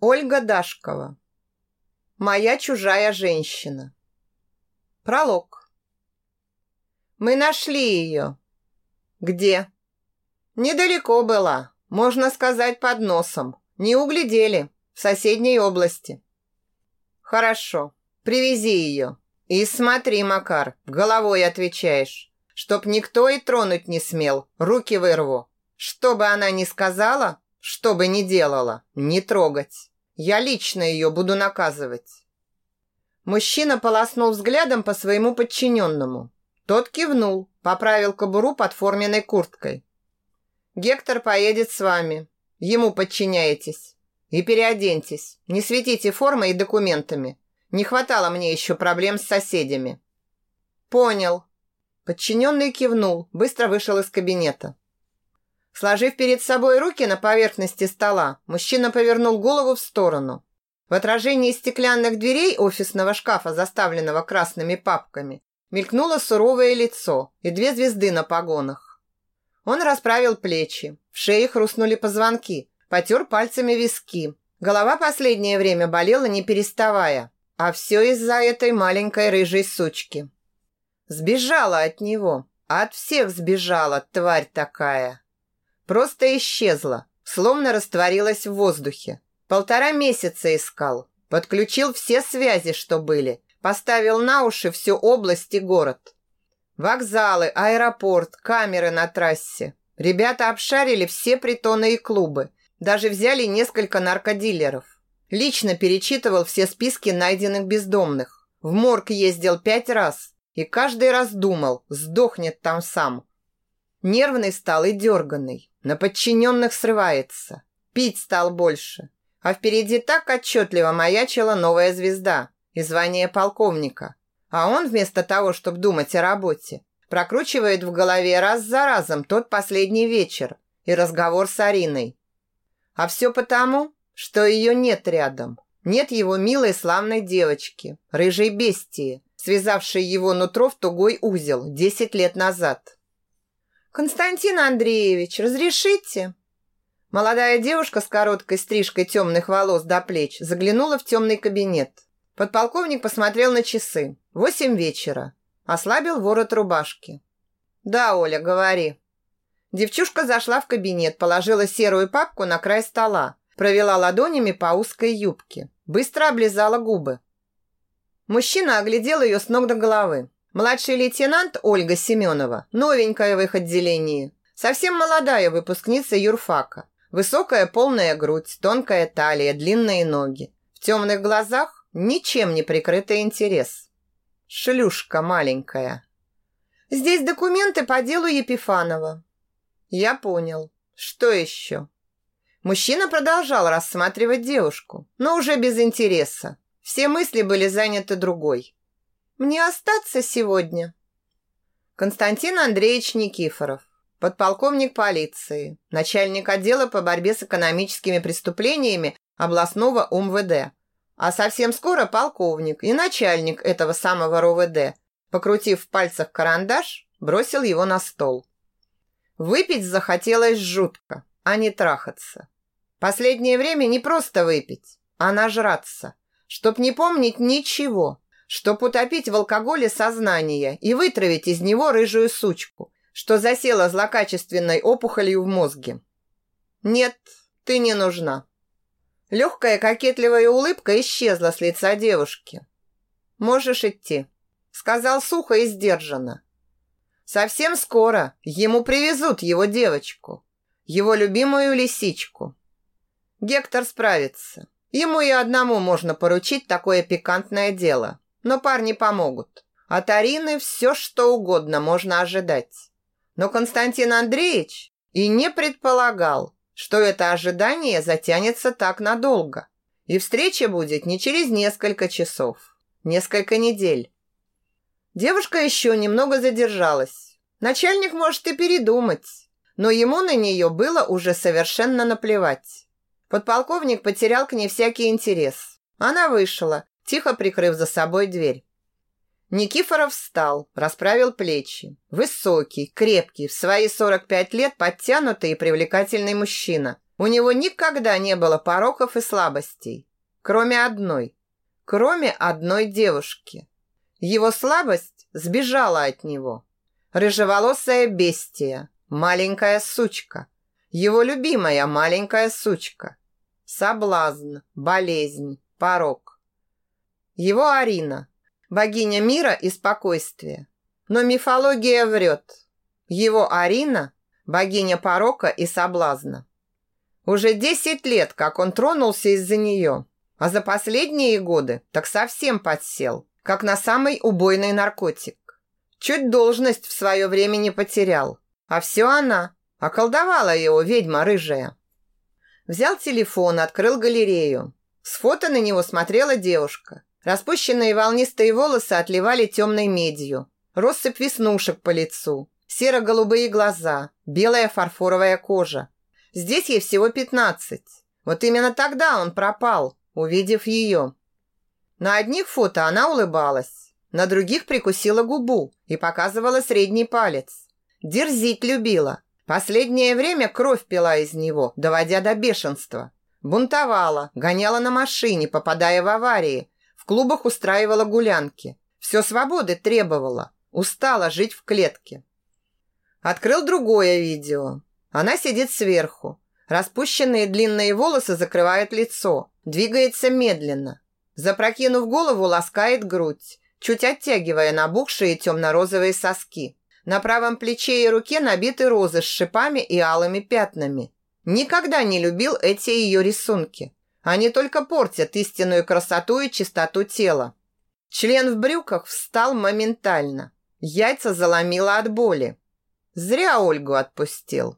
Ольга Дашкова. Моя чужая женщина. Пролог. Мы нашли ее. Где? Недалеко была, можно сказать, под носом. Не углядели, в соседней области. Хорошо, привези ее. И смотри, Макар, головой отвечаешь, чтоб никто и тронуть не смел, руки вырву. Что бы она ни сказала, что бы ни делала, не трогать. Я лично ее буду наказывать. Мужчина полоснул взглядом по своему подчиненному. Тот кивнул, поправил кобуру под форменной курткой. Гектор поедет с вами. Ему подчиняетесь. И переоденьтесь. Не светите формой и документами. Не хватало мне еще проблем с соседями. Понял. Подчиненный кивнул, быстро вышел из кабинета. Сложив перед собой руки на поверхности стола, мужчина повернул голову в сторону. В отражении стеклянных дверей офисного шкафа, заставленного красными папками, мелькнуло суровое лицо и две звезды на погонах. Он расправил плечи, в шее хрустнули позвонки, потер пальцами виски. Голова последнее время болела не переставая, а все из-за этой маленькой рыжей сучки. Сбежала от него, от всех сбежала, тварь такая. Просто исчезла, словно растворилась в воздухе. Полтора месяца искал, подключил все связи, что были, поставил на уши всю область и город. Вокзалы, аэропорт, камеры на трассе. Ребята обшарили все притоны и клубы, даже взяли несколько наркодилеров. Лично перечитывал все списки найденных бездомных. В морг ездил пять раз и каждый раз думал, сдохнет там сам. Нервный стал и дерганный. На подчиненных срывается. Пить стал больше. А впереди так отчетливо маячила новая звезда и звание полковника. А он вместо того, чтобы думать о работе, прокручивает в голове раз за разом тот последний вечер и разговор с Ариной. А все потому, что ее нет рядом. Нет его милой славной девочки, рыжей бестии, связавшей его нутро в тугой узел десять лет назад. «Константин Андреевич, разрешите?» Молодая девушка с короткой стрижкой темных волос до плеч заглянула в темный кабинет. Подполковник посмотрел на часы. Восемь вечера. Ослабил ворот рубашки. «Да, Оля, говори». Девчушка зашла в кабинет, положила серую папку на край стола, провела ладонями по узкой юбке, быстро облизала губы. Мужчина оглядел ее с ног до головы. Младший лейтенант Ольга Семенова, новенькая в их отделении, совсем молодая выпускница юрфака. Высокая полная грудь, тонкая талия, длинные ноги. В темных глазах ничем не прикрытый интерес. Шлюшка маленькая. Здесь документы по делу Епифанова. Я понял. Что еще? Мужчина продолжал рассматривать девушку, но уже без интереса. Все мысли были заняты другой. Мне остаться сегодня?» Константин Андреевич Никифоров, подполковник полиции, начальник отдела по борьбе с экономическими преступлениями областного УМВД, а совсем скоро полковник и начальник этого самого РОВД, покрутив в пальцах карандаш, бросил его на стол. Выпить захотелось жутко, а не трахаться. Последнее время не просто выпить, а нажраться, чтоб не помнить ничего, чтоб утопить в алкоголе сознание и вытравить из него рыжую сучку, что засела злокачественной опухолью в мозге. Нет, ты не нужна. Легкая кокетливая улыбка исчезла с лица девушки. Можешь идти, сказал сухо и сдержанно. Совсем скоро ему привезут его девочку, его любимую лисичку. Гектор справится. Ему и одному можно поручить такое пикантное дело но парни помогут. От Арины все, что угодно можно ожидать. Но Константин Андреевич и не предполагал, что это ожидание затянется так надолго. И встреча будет не через несколько часов, несколько недель. Девушка еще немного задержалась. Начальник может и передумать, но ему на нее было уже совершенно наплевать. Подполковник потерял к ней всякий интерес. Она вышла, тихо прикрыв за собой дверь. Никифоров встал, расправил плечи. Высокий, крепкий, в свои 45 лет подтянутый и привлекательный мужчина. У него никогда не было пороков и слабостей, кроме одной, кроме одной девушки. Его слабость сбежала от него. Рыжеволосая бестия, маленькая сучка, его любимая маленькая сучка. Соблазн, болезнь, порок. Его Арина, богиня мира и спокойствия. Но мифология врет. Его Арина – богиня порока и соблазна. Уже 10 лет, как он тронулся из-за нее, а за последние годы так совсем подсел, как на самый убойный наркотик. Чуть должность в свое время не потерял, а все она, околдовала его ведьма рыжая. Взял телефон, открыл галерею. С фото на него смотрела девушка. Распущенные волнистые волосы отливали темной медью. Россыпь веснушек по лицу. Серо-голубые глаза. Белая фарфоровая кожа. Здесь ей всего пятнадцать. Вот именно тогда он пропал, увидев ее. На одних фото она улыбалась, на других прикусила губу и показывала средний палец. Дерзить любила. Последнее время кровь пила из него, доводя до бешенства. Бунтовала, гоняла на машине, попадая в аварии. Клубах устраивала гулянки. Все свободы требовала. Устала жить в клетке. Открыл другое видео. Она сидит сверху. Распущенные длинные волосы закрывают лицо. Двигается медленно. Запрокинув голову, ласкает грудь, чуть оттягивая набухшие темно-розовые соски. На правом плече и руке набиты розы с шипами и алыми пятнами. Никогда не любил эти ее рисунки. Они только портят истинную красоту и чистоту тела. Член в брюках встал моментально. Яйца заломило от боли. Зря Ольгу отпустил.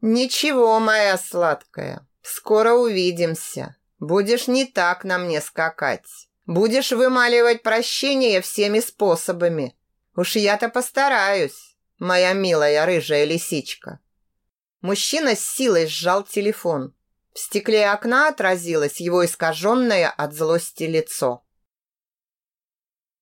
«Ничего, моя сладкая, скоро увидимся. Будешь не так на мне скакать. Будешь вымаливать прощение всеми способами. Уж я-то постараюсь, моя милая рыжая лисичка». Мужчина с силой сжал телефон. В стекле окна отразилось его искаженное от злости лицо.